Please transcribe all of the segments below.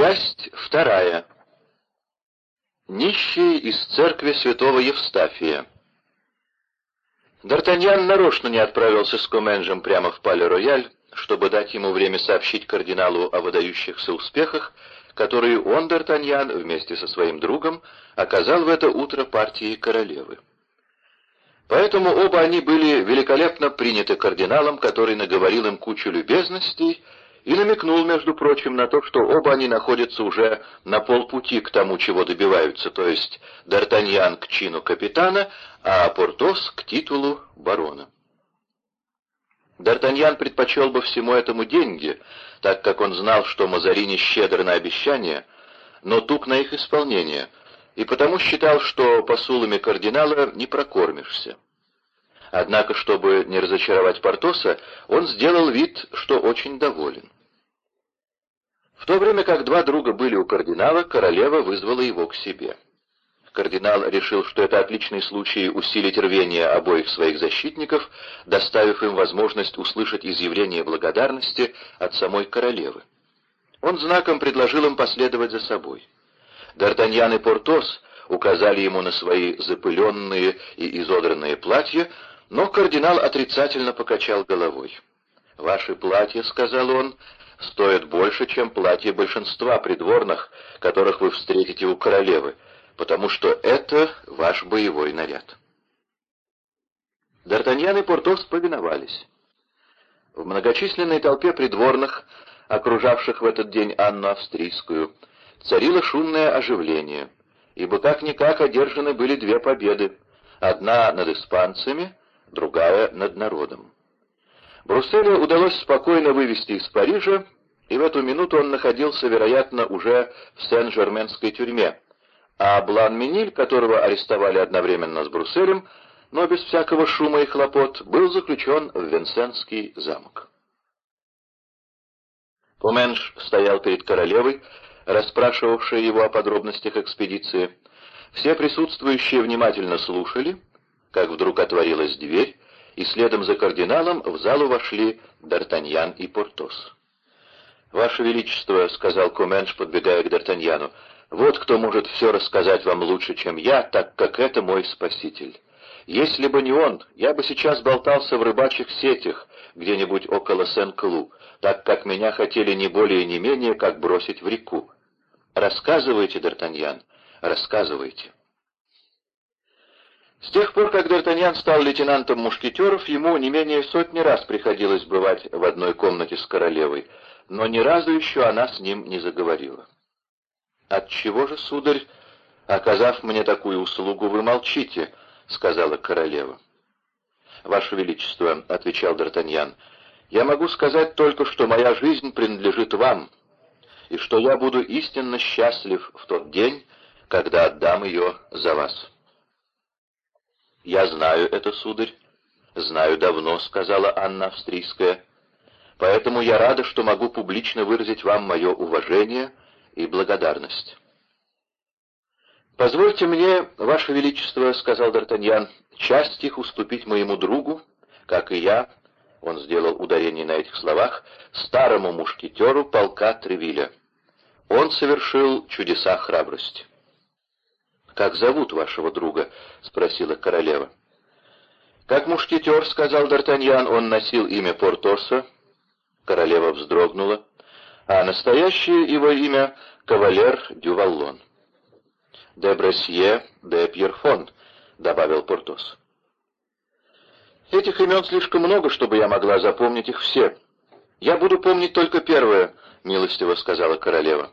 Часть вторая. Нищие из церкви святого Евстафия. Д'Артаньян нарочно не отправился с Коменжем прямо в Пале-Рояль, чтобы дать ему время сообщить кардиналу о выдающихся успехах, которые он, Д'Артаньян, вместе со своим другом, оказал в это утро партии королевы. Поэтому оба они были великолепно приняты кардиналом, который наговорил им кучу любезностей и намекнул, между прочим, на то, что оба они находятся уже на полпути к тому, чего добиваются, то есть Д'Артаньян к чину капитана, а Портос к титулу барона. Д'Артаньян предпочел бы всему этому деньги, так как он знал, что Мазарини щедр на обещания, но тук на их исполнение, и потому считал, что посулами кардинала не прокормишься. Однако, чтобы не разочаровать Портоса, он сделал вид, что очень доволен. В то время как два друга были у кардинала, королева вызвала его к себе. Кардинал решил, что это отличный случай усилить рвение обоих своих защитников, доставив им возможность услышать изъявление благодарности от самой королевы. Он знаком предложил им последовать за собой. Д'Артаньян и Портос указали ему на свои запыленные и изодранные платья, но кардинал отрицательно покачал головой. «Ваши платья, — сказал он, — стоят больше, чем платья большинства придворных, которых вы встретите у королевы, потому что это ваш боевой наряд». Д'Артаньян и Портос повиновались. В многочисленной толпе придворных, окружавших в этот день Анну Австрийскую, царило шумное оживление, ибо как-никак одержаны были две победы, одна над испанцами, другая над народом. Брусселю удалось спокойно вывести из Парижа, и в эту минуту он находился, вероятно, уже в Сен-Жерменской тюрьме, а Блан-Миниль, которого арестовали одновременно с Брусселем, но без всякого шума и хлопот, был заключен в Венсенский замок. Поменш стоял перед королевой, расспрашивавшей его о подробностях экспедиции. Все присутствующие внимательно слушали, как вдруг отворилась дверь, и следом за кардиналом в залу вошли Д'Артаньян и Портос. «Ваше Величество», — сказал Коменш, подбегая к Д'Артаньяну, — «вот кто может все рассказать вам лучше, чем я, так как это мой спаситель. Если бы не он, я бы сейчас болтался в рыбачьих сетях, где-нибудь около Сен-Клу, так как меня хотели не более не менее, как бросить в реку. Рассказывайте, Д'Артаньян, рассказывайте». С тех пор, как Д'Артаньян стал лейтенантом мушкетеров, ему не менее сотни раз приходилось бывать в одной комнате с королевой, но ни разу еще она с ним не заговорила. «Отчего же, сударь, оказав мне такую услугу, вы молчите?» — сказала королева. «Ваше Величество», — отвечал Д'Артаньян, — «я могу сказать только, что моя жизнь принадлежит вам, и что я буду истинно счастлив в тот день, когда отдам ее за вас». «Я знаю это, сударь, знаю давно», — сказала Анна Австрийская. «Поэтому я рада, что могу публично выразить вам мое уважение и благодарность». «Позвольте мне, Ваше Величество, — сказал Д'Артаньян, — часть их уступить моему другу, как и я, — он сделал ударение на этих словах, — старому мушкетеру полка Тревиля. Он совершил чудеса храбрости». «Как зовут вашего друга?» — спросила королева. «Как мушкетер», — сказал Д'Артаньян, — «он носил имя Портоса». Королева вздрогнула. «А настоящее его имя — кавалер Дюваллон». «Де Бресье де Пьерфон», — добавил Портос. «Этих имен слишком много, чтобы я могла запомнить их все. Я буду помнить только первое», — милостиво сказала королева.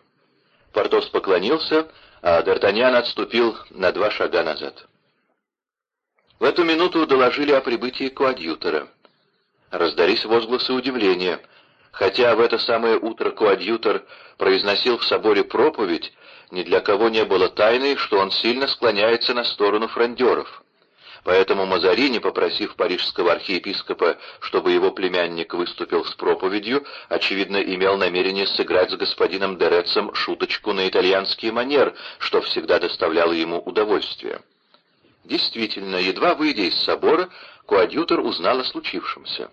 Портос поклонился а Д'Артаньян отступил на два шага назад. В эту минуту доложили о прибытии коадьютора. Раздались возгласы удивления. Хотя в это самое утро коадьютор произносил в соборе проповедь, ни для кого не было тайной, что он сильно склоняется на сторону фрондеров. Поэтому Мазарини, попросив парижского архиепископа, чтобы его племянник выступил с проповедью, очевидно, имел намерение сыграть с господином Дерецем шуточку на итальянский манер, что всегда доставляло ему удовольствие. Действительно, едва выйдя из собора, коадьютор узнал о случившемся.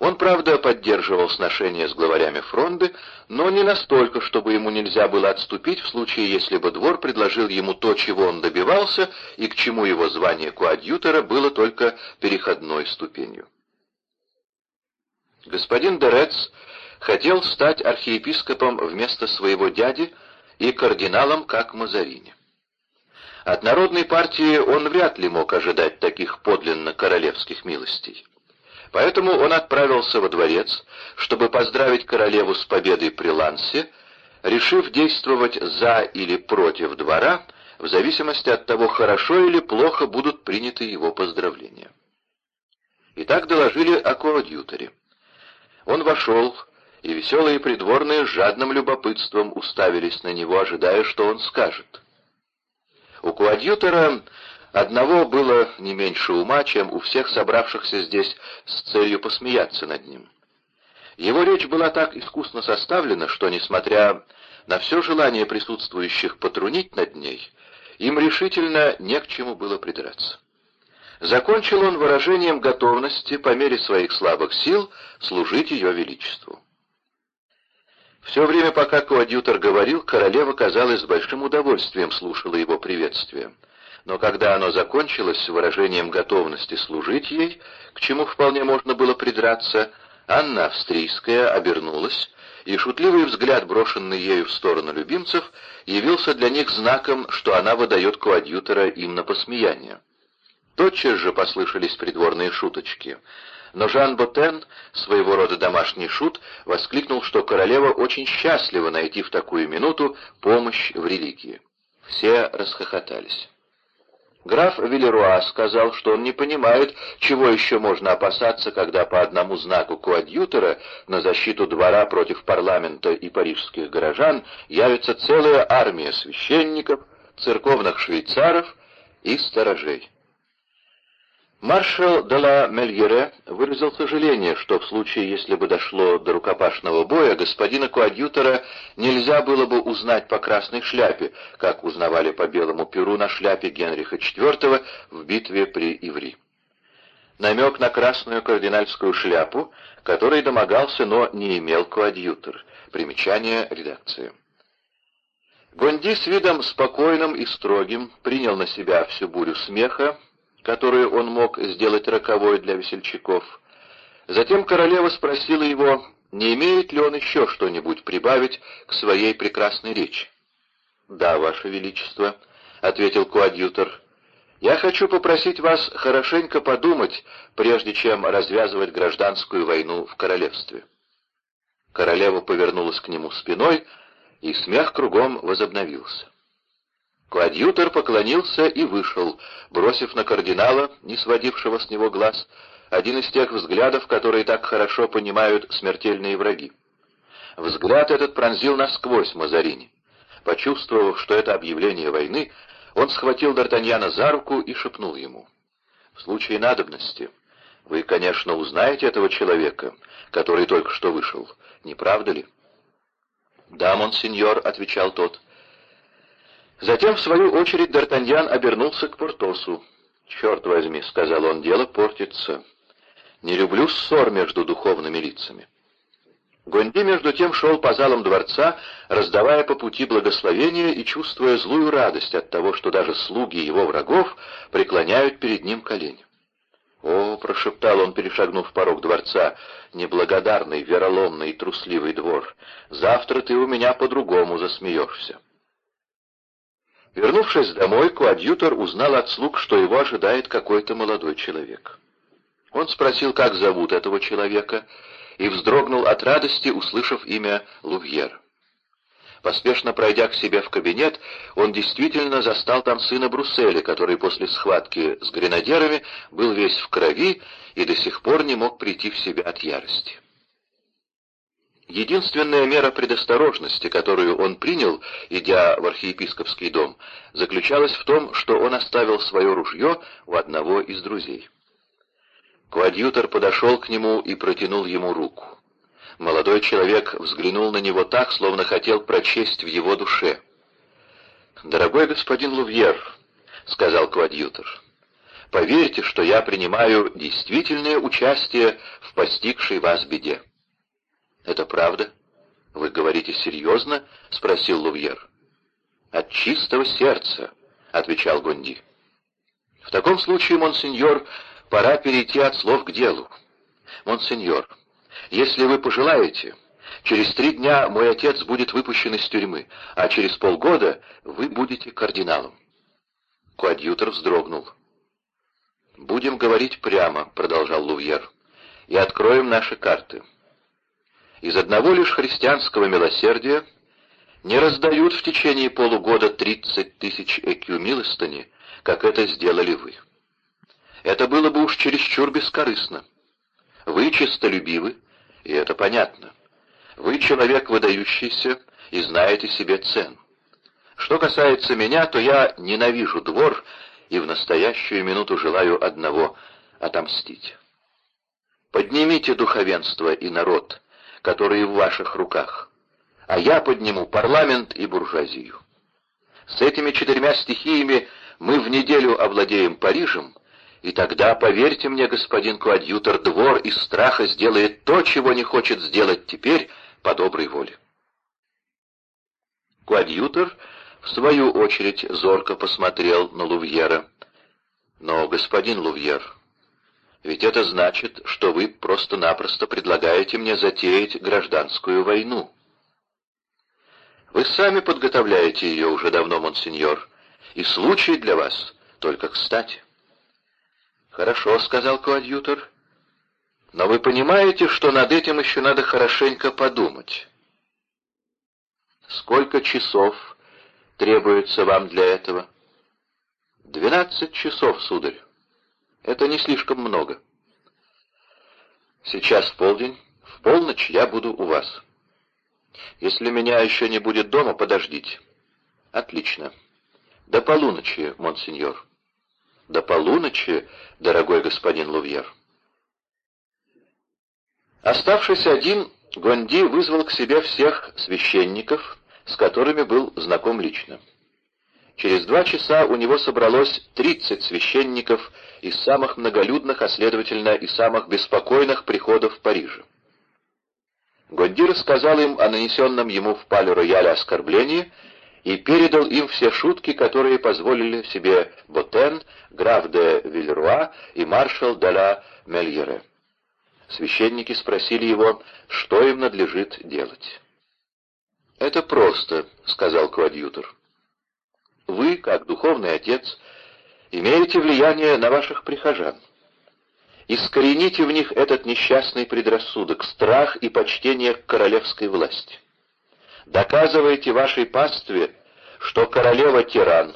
Он, правда, поддерживал сношения с главарями фронды, но не настолько, чтобы ему нельзя было отступить в случае, если бы двор предложил ему то, чего он добивался, и к чему его звание коадьютора было только переходной ступенью. Господин Дерец хотел стать архиепископом вместо своего дяди и кардиналом, как Мазарини. От народной партии он вряд ли мог ожидать таких подлинно королевских милостей. Поэтому он отправился во дворец, чтобы поздравить королеву с победой при Лансе, решив действовать за или против двора, в зависимости от того, хорошо или плохо будут приняты его поздравления. И так доложили о коадьюторе. Он вошел, и веселые придворные с жадным любопытством уставились на него, ожидая, что он скажет. У коадьютора Одного было не меньше ума, чем у всех собравшихся здесь с целью посмеяться над ним. Его речь была так искусно составлена, что, несмотря на все желание присутствующих потрунить над ней, им решительно не к чему было придраться. Закончил он выражением готовности по мере своих слабых сил служить ее величеству. Все время, пока коадьютор говорил, королева, казалось, с большим удовольствием слушала его приветствие но когда оно закончилось выражением готовности служить ей, к чему вполне можно было придраться, Анна Австрийская обернулась, и шутливый взгляд, брошенный ею в сторону любимцев, явился для них знаком, что она выдает коадьютора им на посмеяние. Тотчас же послышались придворные шуточки. Но Жан Ботен, своего рода домашний шут, воскликнул, что королева очень счастлива найти в такую минуту помощь в религии. Все расхохотались. Граф Велеруа сказал, что он не понимает, чего еще можно опасаться, когда по одному знаку коадьютора на защиту двора против парламента и парижских горожан явится целая армия священников, церковных швейцаров и сторожей. Маршал де ла Мельере выразил сожаление, что в случае, если бы дошло до рукопашного боя, господина коадьютора нельзя было бы узнать по красной шляпе, как узнавали по белому перу на шляпе Генриха IV в битве при Иври. Намек на красную кардинальскую шляпу, который домогался, но не имел коадьютор. Примечание редакции. Гонди с видом спокойным и строгим принял на себя всю бурю смеха, которую он мог сделать роковой для весельчаков. Затем королева спросила его, не имеет ли он еще что-нибудь прибавить к своей прекрасной речи. «Да, Ваше Величество», — ответил коадьютор, — «я хочу попросить вас хорошенько подумать, прежде чем развязывать гражданскую войну в королевстве». Королева повернулась к нему спиной, и смех кругом возобновился. Коадьютор поклонился и вышел, бросив на кардинала, не сводившего с него глаз, один из тех взглядов, которые так хорошо понимают смертельные враги. Взгляд этот пронзил насквозь Мазарини. Почувствовав, что это объявление войны, он схватил Д'Артаньяна за руку и шепнул ему. «В случае надобности вы, конечно, узнаете этого человека, который только что вышел, не правда ли?» «Да, монсеньор», — отвечал тот, — Затем, в свою очередь, Д'Артаньян обернулся к Портосу. «Черт возьми», — сказал он, — «дело портится. Не люблю ссор между духовными лицами». Гонди, между тем, шел по залам дворца, раздавая по пути благословения и чувствуя злую радость от того, что даже слуги его врагов преклоняют перед ним колени. «О!» — прошептал он, перешагнув порог дворца, — «неблагодарный, вероломный и трусливый двор, завтра ты у меня по-другому засмеешься». Вернувшись домой, коадьютор узнал от слуг, что его ожидает какой-то молодой человек. Он спросил, как зовут этого человека, и вздрогнул от радости, услышав имя Лувьер. Поспешно пройдя к себе в кабинет, он действительно застал там сына Брусселя, который после схватки с гренадерами был весь в крови и до сих пор не мог прийти в себя от ярости. Единственная мера предосторожности, которую он принял, идя в архиепископский дом, заключалась в том, что он оставил свое ружье у одного из друзей. Коадьютор подошел к нему и протянул ему руку. Молодой человек взглянул на него так, словно хотел прочесть в его душе. «Дорогой господин Лувьер», — сказал Коадьютор, — поверьте, что я принимаю действительное участие в постигшей вас беде». «Это правда? Вы говорите серьезно?» — спросил Лувьер. «От чистого сердца», — отвечал Гонди. «В таком случае, монсеньор, пора перейти от слов к делу. Монсеньор, если вы пожелаете, через три дня мой отец будет выпущен из тюрьмы, а через полгода вы будете кардиналом». Коадьютор вздрогнул. «Будем говорить прямо», — продолжал Лувьер, — «и откроем наши карты. Из одного лишь христианского милосердия не раздают в течение полугода тридцать тысяч экю милостыни, как это сделали вы. Это было бы уж чересчур бескорыстно. Вы честолюбивы, и это понятно. Вы человек выдающийся и знаете себе цену. Что касается меня, то я ненавижу двор и в настоящую минуту желаю одного — отомстить. Поднимите духовенство и народ, которые в ваших руках, а я подниму парламент и буржуазию. С этими четырьмя стихиями мы в неделю овладеем Парижем, и тогда, поверьте мне, господин коадьютор, двор из страха сделает то, чего не хочет сделать теперь по доброй воле. Коадьютор, в свою очередь, зорко посмотрел на Лувьера. «Но, господин Лувьер, ведь это значит, что вы просто-напросто предлагаете мне затеять гражданскую войну. Вы сами подготовляете ее уже давно, монсеньор, и случай для вас только кстати. Хорошо, — сказал коадьютор, — но вы понимаете, что над этим еще надо хорошенько подумать. Сколько часов требуется вам для этого? Двенадцать часов, сударь. Это не слишком много. Сейчас полдень, в полночь я буду у вас. Если меня еще не будет дома, подождите. Отлично. До полуночи, монсеньор. До полуночи, дорогой господин Лувьер. Оставшись один, Гонди вызвал к себе всех священников, с которыми был знаком лично. Через два часа у него собралось тридцать священников из самых многолюдных, а следовательно и самых беспокойных приходов в Париже. Гонди рассказал им о нанесенном ему в Пале-Рояле оскорблении и передал им все шутки, которые позволили себе Ботен, граф де Вильруа и маршал де ла Мельере. Священники спросили его, что им надлежит делать. «Это просто», — сказал коадьютор. Вы, как духовный отец, имеете влияние на ваших прихожан. Искорените в них этот несчастный предрассудок, страх и почтение к королевской власти. Доказывайте вашей пастве, что королева тиран,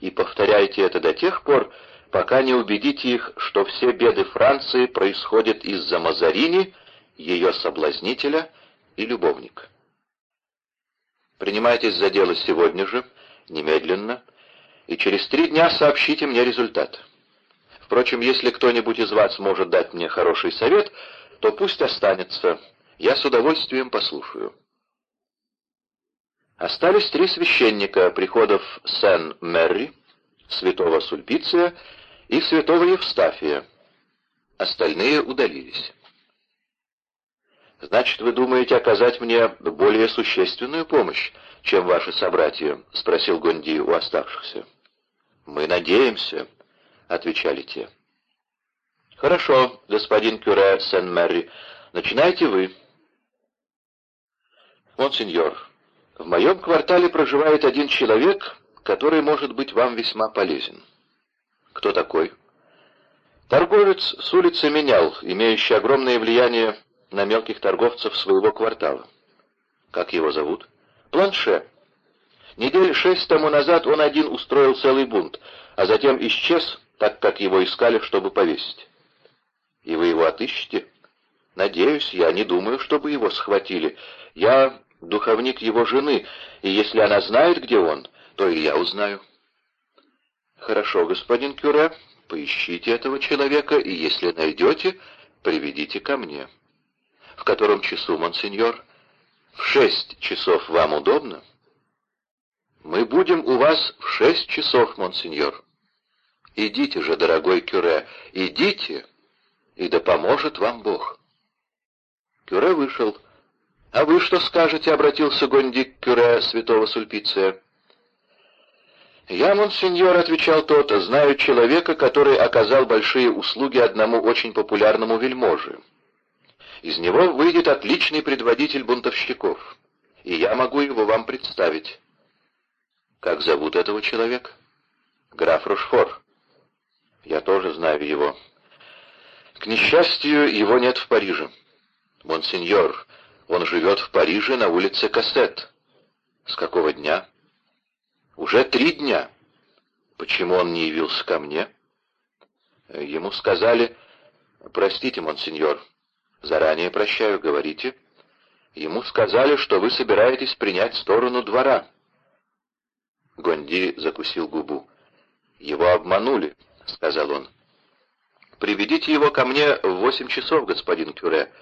и повторяйте это до тех пор, пока не убедите их, что все беды Франции происходят из-за Мазарини, ее соблазнителя и любовника. Принимайтесь за дело сегодня же, немедленно, и через три дня сообщите мне результат. Впрочем, если кто-нибудь из вас может дать мне хороший совет, то пусть останется. Я с удовольствием послушаю. Остались три священника приходов Сен-Мерри, святого Сульпиция и святого Евстафия. Остальные удалились. «Значит, вы думаете оказать мне более существенную помощь, чем ваши собратья?» — спросил Гонди у оставшихся. «Мы надеемся», — отвечали те. «Хорошо, господин Кюре Сен-Мэри, начинайте вы». «Монсеньор, в моем квартале проживает один человек, который может быть вам весьма полезен». «Кто такой?» «Торговец с улицы Менял, имеющий огромное влияние на мелких торговцев своего квартала». «Как его зовут?» Планше. Недель шесть тому назад он один устроил целый бунт, а затем исчез, так как его искали, чтобы повесить. И вы его отыщете? Надеюсь, я не думаю, чтобы его схватили. Я духовник его жены, и если она знает, где он, то и я узнаю. Хорошо, господин Кюре, поищите этого человека, и если найдете, приведите ко мне. В котором часу, монсеньор? В шесть часов вам удобно? Мы будем у вас в шесть часов, монсеньор. Идите же, дорогой Кюре, идите, и да поможет вам Бог. Кюре вышел. «А вы что скажете?» — обратился Гонди к Кюре святого Сульпиция. «Я, монсеньор», — отвечал тот, — «знаю человека, который оказал большие услуги одному очень популярному вельможе. Из него выйдет отличный предводитель бунтовщиков, и я могу его вам представить». «Как зовут этого человека?» «Граф Рошфор». «Я тоже знаю его». «К несчастью, его нет в Париже». «Монсеньор, он живет в Париже на улице Кассет». «С какого дня?» Уже три дня. Почему он не явился ко мне? Ему сказали, простите, монсеньор, заранее прощаю, говорите. Ему сказали, что вы собираетесь принять сторону двора. Гонди закусил губу. «Его обманули», — сказал он. «Приведите его ко мне в восемь часов, господин Кюре,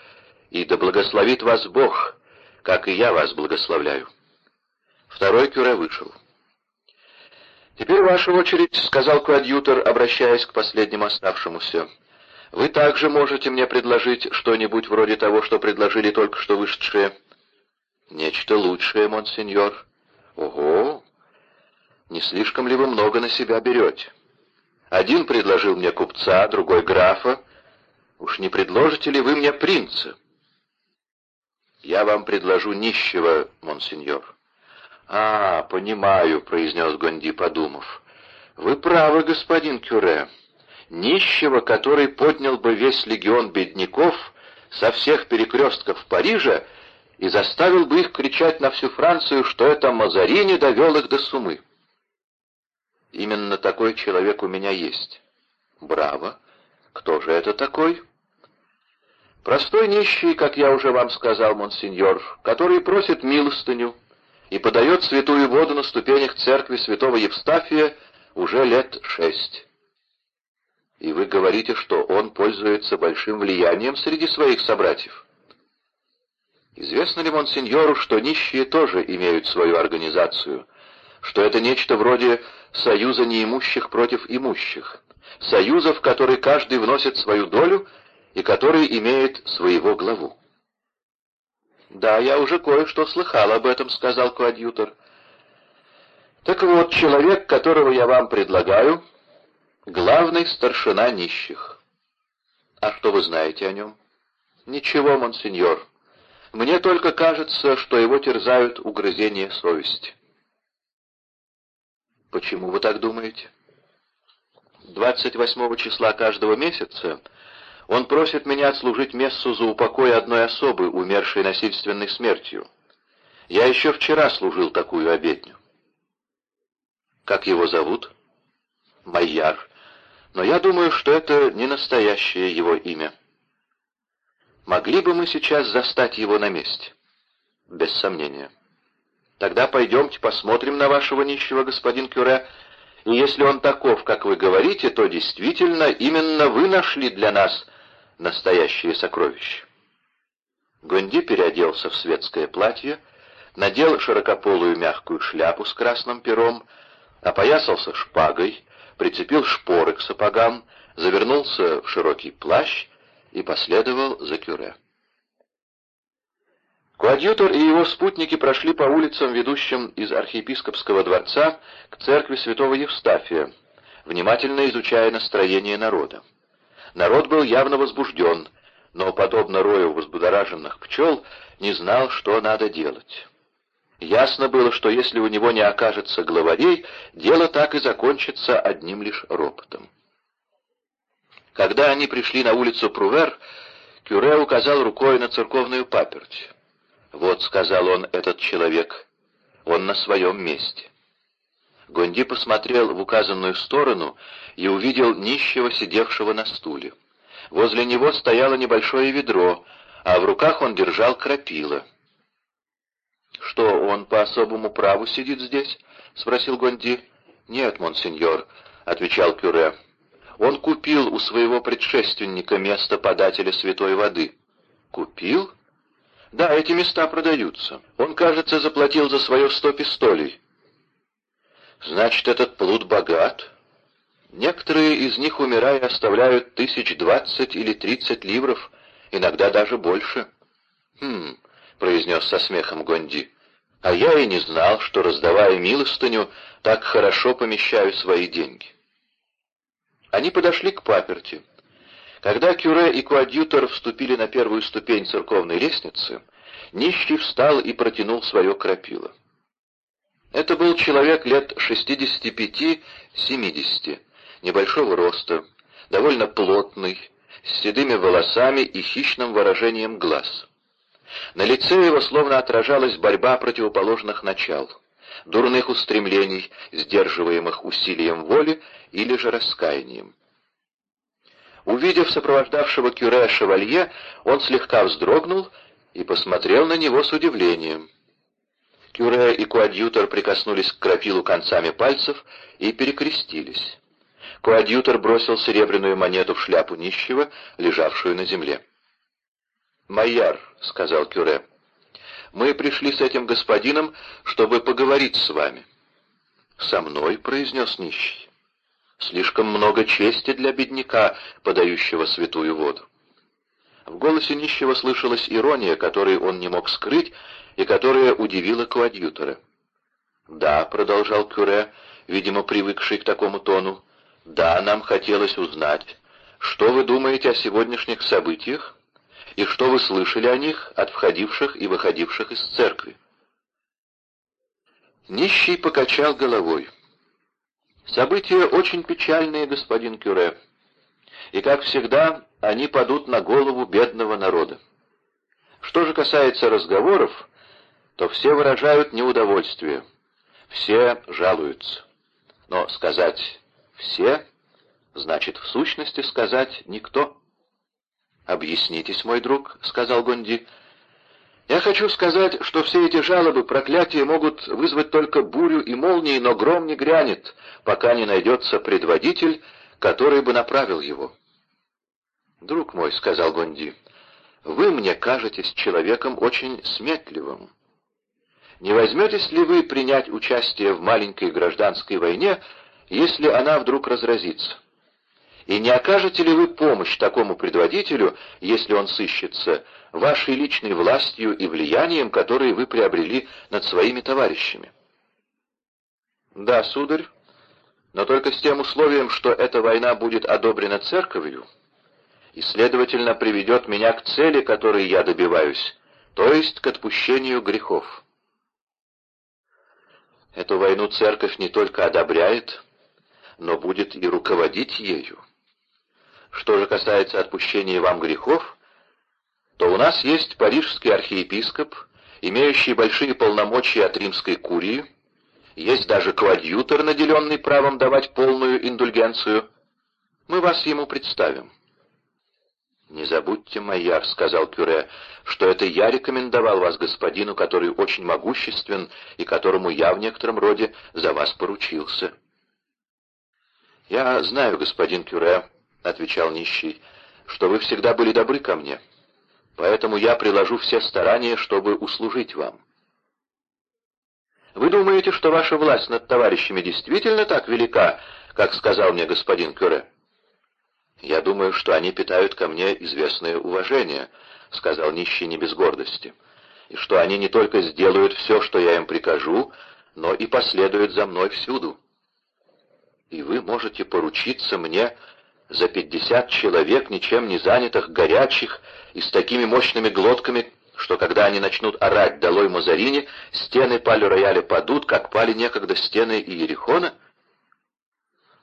и да благословит вас Бог, как и я вас благословляю». Второй Кюре вышел. «Теперь ваша очередь», — сказал коадьютор, обращаясь к последнему оставшемуся. «Вы также можете мне предложить что-нибудь вроде того, что предложили только что вышедшие». «Нечто лучшее, монсеньор». «Ого! Не слишком ли вы много на себя берете? Один предложил мне купца, другой графа. Уж не предложите ли вы мне принца?» «Я вам предложу нищего, монсеньор». «А, понимаю», — произнес Гонди, подумав. «Вы правы, господин Кюре. Нищего, который поднял бы весь легион бедняков со всех перекрестков Парижа и заставил бы их кричать на всю Францию, что это Мазарини довел их до сумы. Именно такой человек у меня есть. Браво. Кто же это такой?» Простой нищий, как я уже вам сказал, монсеньор, который просит милостыню, и подает святую воду на ступенях церкви святого Евстафия уже лет шесть. И вы говорите, что он пользуется большим влиянием среди своих собратьев. Известно ли монсеньору, что нищие тоже имеют свою организацию, что это нечто вроде союза неимущих против имущих, союза, в который каждый вносит свою долю и который имеет своего главу? «Да, я уже кое-что слыхал об этом», — сказал коадьютор. «Так вот, человек, которого я вам предлагаю, главный старшина нищих». «А что вы знаете о нем?» «Ничего, монсеньор. Мне только кажется, что его терзают угрызения совести». «Почему вы так думаете?» «28 числа каждого месяца он просит меня отслужить мессу за упокой одной особы, умершей насильственной смертью. Я еще вчера служил такую обедню. Как его зовут? Майяр. Но я думаю, что это не настоящее его имя. Могли бы мы сейчас застать его на месте? Без сомнения. Тогда пойдемте посмотрим на вашего нищего, господин Кюре, и если он таков, как вы говорите, то действительно именно вы нашли для нас настоящее сокровище. Гонди переоделся в светское платье, надел широкополую мягкую шляпу с красным пером, опоясался шпагой, прицепил шпоры к сапогам, завернулся в широкий плащ и последовал за кюре. Коадьютор и его спутники прошли по улицам, ведущим из архиепископского дворца к церкви святого Евстафия, внимательно изучая настроение народа. Народ был явно возбужден, но, подобно рою возбудораженных пчел, не знал, что надо делать. Ясно было, что если у него не окажется главарей, дело так и закончится одним лишь ропотом. Когда они пришли на улицу Прувер, Кюре указал рукой на церковную паперть. «Вот», — сказал он, — «этот человек, он на своем месте». Гонди посмотрел в указанную сторону и увидел нищего, сидевшего на стуле. Возле него стояло небольшое ведро, а в руках он держал крапила. «Что, он по особому праву сидит здесь?» — спросил Гонди. «Нет, монсеньор», — отвечал Кюре. «Он купил у своего предшественника место подателя святой воды». «Купил?» «Да, эти места продаются. Он, кажется, заплатил за свое сто пистолей». «Значит, этот плут богат?» Некоторые из них, умирая, оставляют тысяч двадцать или тридцать ливров, иногда даже больше. «Хм», — произнес со смехом Гонди, — «а я и не знал, что, раздавая милостыню, так хорошо помещаю свои деньги». Они подошли к паперти. Когда Кюре и Куадьютор вступили на первую ступень церковной лестницы, нищий встал и протянул свое крапило. Это был человек лет 65-70, небольшого роста, довольно плотный, с седыми волосами и хищным выражением глаз. На лице его словно отражалась борьба противоположных начал, дурных устремлений, сдерживаемых усилием воли или же раскаянием. Увидев сопровождавшего Кюре шевалье, он слегка вздрогнул и посмотрел на него с удивлением. Кюре и коадьютор прикоснулись к крапилу концами пальцев и перекрестились. Коадьютор бросил серебряную монету в шляпу нищего, лежавшую на земле. «Майяр», — сказал Кюре, — «мы пришли с этим господином, чтобы поговорить с вами». «Со мной», — произнес нищий. «Слишком много чести для бедняка, подающего святую воду». В голосе нищего слышалась ирония, которую он не мог скрыть, и которая удивила коадьютора. «Да», — продолжал Кюре, видимо, привыкший к такому тону, — «да, нам хотелось узнать, что вы думаете о сегодняшних событиях и что вы слышали о них от входивших и выходивших из церкви». Нищий покачал головой. «События очень печальные, господин Кюре, и, как всегда, они падут на голову бедного народа. Что же касается разговоров, то все выражают неудовольствие, все жалуются. Но сказать «все» значит в сущности сказать «никто». «Объяснитесь, мой друг», — сказал Гонди. «Я хочу сказать, что все эти жалобы, проклятия могут вызвать только бурю и молнии, но гром не грянет, пока не найдется предводитель, который бы направил его». «Друг мой», — сказал Гонди, — «вы мне кажетесь человеком очень сметливым. Не возьметесь ли вы принять участие в маленькой гражданской войне, если она вдруг разразится? И не окажете ли вы помощь такому предводителю, если он сыщется, вашей личной властью и влиянием, которые вы приобрели над своими товарищами?» «Да, сударь, но только с тем условием, что эта война будет одобрена церковью» и, следовательно, приведет меня к цели, которой я добиваюсь, то есть к отпущению грехов. Эту войну церковь не только одобряет, но будет и руководить ею. Что же касается отпущения вам грехов, то у нас есть парижский архиепископ, имеющий большие полномочия от римской курии, есть даже коадьютор, наделенный правом давать полную индульгенцию. Мы вас ему представим. «Не забудьте, майяр», — сказал Кюре, — «что это я рекомендовал вас господину, который очень могуществен и которому я в некотором роде за вас поручился». «Я знаю, господин Кюре», — отвечал нищий, — «что вы всегда были добры ко мне, поэтому я приложу все старания, чтобы услужить вам». «Вы думаете, что ваша власть над товарищами действительно так велика, как сказал мне господин Кюре?» «Я думаю, что они питают ко мне известное уважение», — сказал нищий не без гордости, «и что они не только сделают все, что я им прикажу, но и последуют за мной всюду. И вы можете поручиться мне за пятьдесят человек, ничем не занятых, горячих и с такими мощными глотками, что когда они начнут орать «Долой Мазарини», стены Пале-Рояля падут, как пали некогда стены Иерихона?»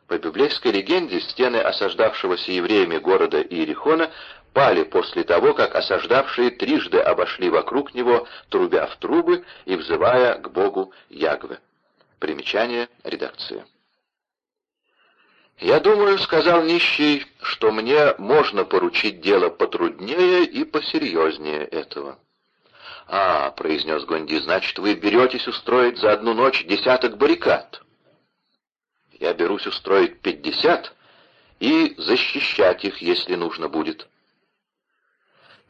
По библейской легенде, стены осаждавшегося евреями города Иерихона пали после того, как осаждавшие трижды обошли вокруг него, трубя в трубы и взывая к Богу Ягве. Примечание редакции. «Я думаю, — сказал нищий, — что мне можно поручить дело потруднее и посерьезнее этого». «А, — произнес Гонди, — значит, вы беретесь устроить за одну ночь десяток баррикад?» Я берусь устроить пятьдесят и защищать их, если нужно будет.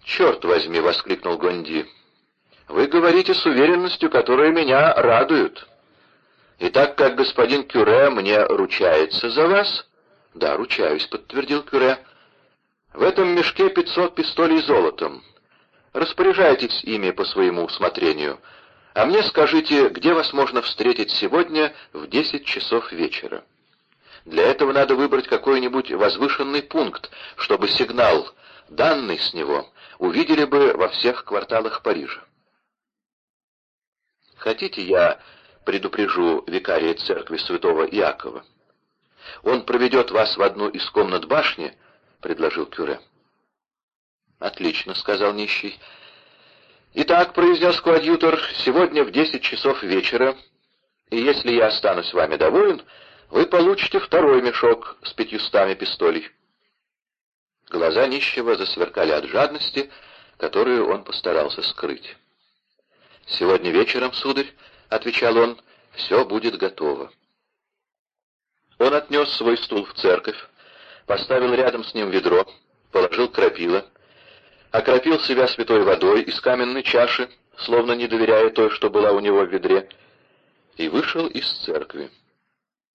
«Черт возьми!» — воскликнул Гонди. «Вы говорите с уверенностью, которая меня радует. И так как господин Кюре мне ручается за вас, «Да, ручаюсь», — подтвердил Кюре. «В этом мешке пятьсот пистолей золотом. Распоряжайтесь ими по своему усмотрению, а мне скажите, где вас можно встретить сегодня в десять часов вечера. Для этого надо выбрать какой-нибудь возвышенный пункт, чтобы сигнал, данный с него, увидели бы во всех кварталах Парижа. Хотите, я предупрежу викария церкви святого Иакова? Он проведет вас в одну из комнат башни, — предложил Кюре. «Отлично», — сказал нищий. «Итак», — произнес коадьютор, — «сегодня в десять часов вечера, и если я останусь вами доволен, вы получите второй мешок с пятьюстами пистолей». Глаза нищего засверкали от жадности, которую он постарался скрыть. «Сегодня вечером, сударь», — отвечал он, — «все будет готово». Он отнес свой стул в церковь, поставил рядом с ним ведро, положил крапила, окропил себя святой водой из каменной чаши, словно не доверяя той, что была у него в ведре, и вышел из церкви.